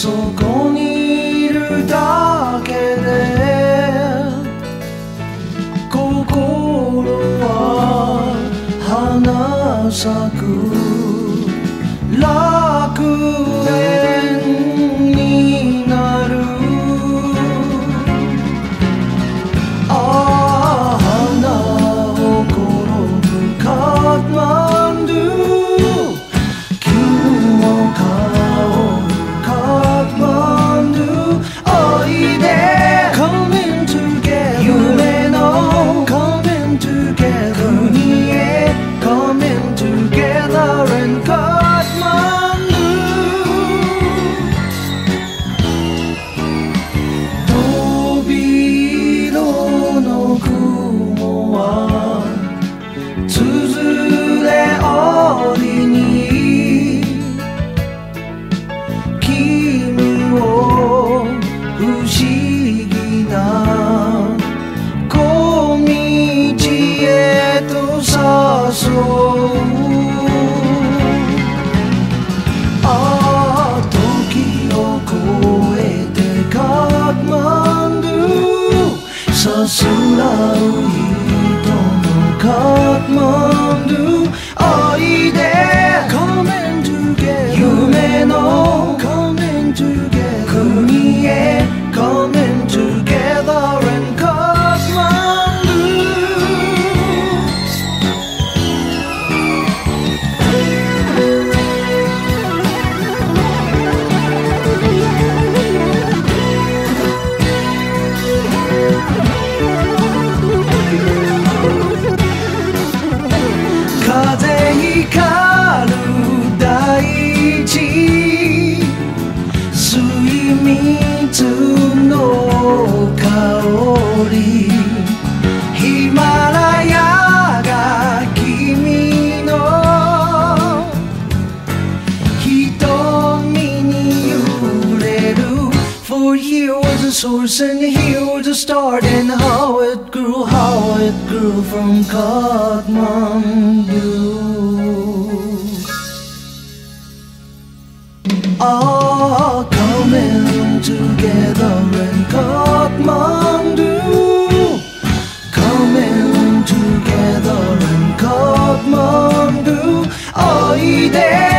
そこにいるだけで心は花咲く。楽 Sasulau hito no Kathmandu Aida りヒマラヤが君の瞳に揺れる source and here's a start and how it grew how it grew from Cogman 보는 것 모두 어이대